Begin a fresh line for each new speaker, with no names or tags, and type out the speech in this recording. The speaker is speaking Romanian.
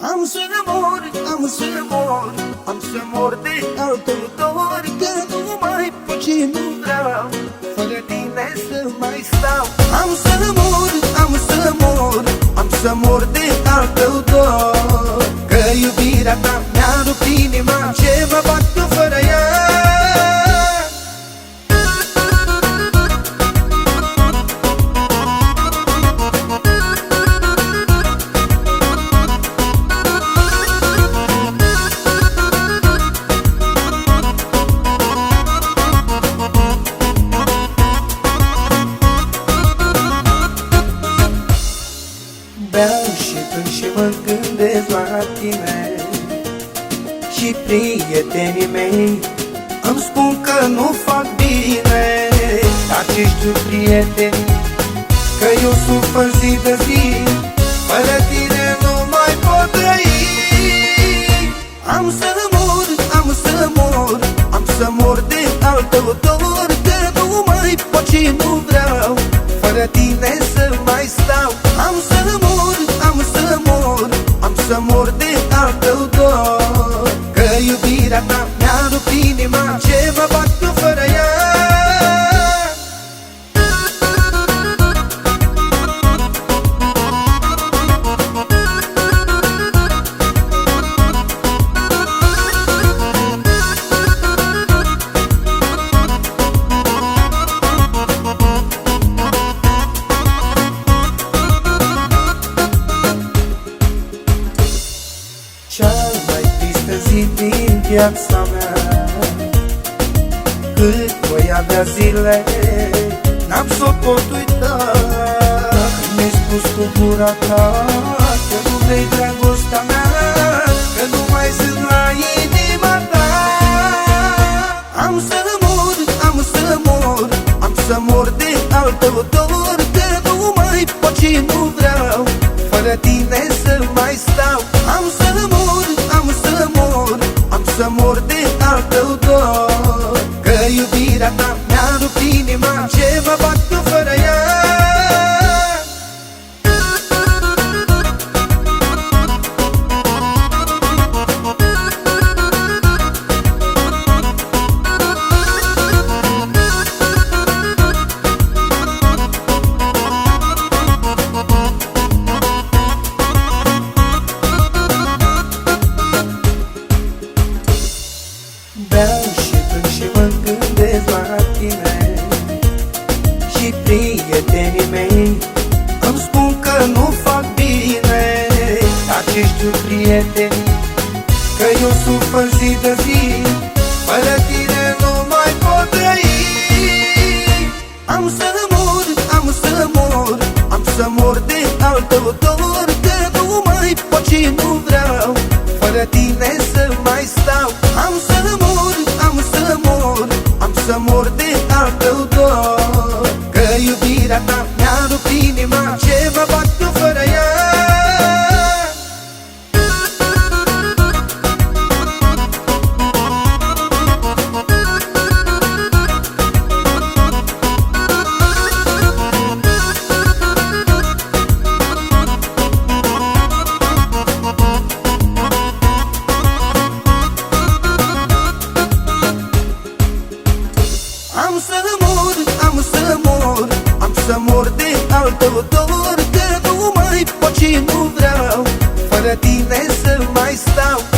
Am să mor, am să mor Am să mor de altă dor Că nu mai pot și nu vreau Fără tine să mai stau. Am să mor, am să mor Am să mor de altă dor Că iubirea ta când și mă gândesc la tine Și prietenii mei. Îmi spun că nu fac bine Acești prieteni Că eu sufăr zi de zi Fără tine nu mai pot trăi. Am să mor, am să mor Am să mor de altă dor Că nu mai pot și nu vreau Fără tine să mai stau. Am să mor, am să mor Am zi din viața mea. Cât voi avea zile N-am să pot uita. Mi-ai spus cu gura ta Că nu vrei dragostea mea Că nu mai sunt la inima ta. Am să mor, am să mor Am să mor de altă dor Că nu mai pot și nu vreau. Fără tine să mai stau Am să să mor de altă dor Că iubirea ta mi-a rupt inima. Ce mă bat gândesc la tine Și prietenii mei. Îmi spun că nu fac bine Acești prieteni Că eu sufăr zi de zi Fără tine nu mai pot trăi. Am să mor, am să mor Am să mor de altă dor de altă dor Că iubirea ta mi-a rupt Am să mor de altă dor Că nu mai pot și nu vreau. Fără tine să mai stau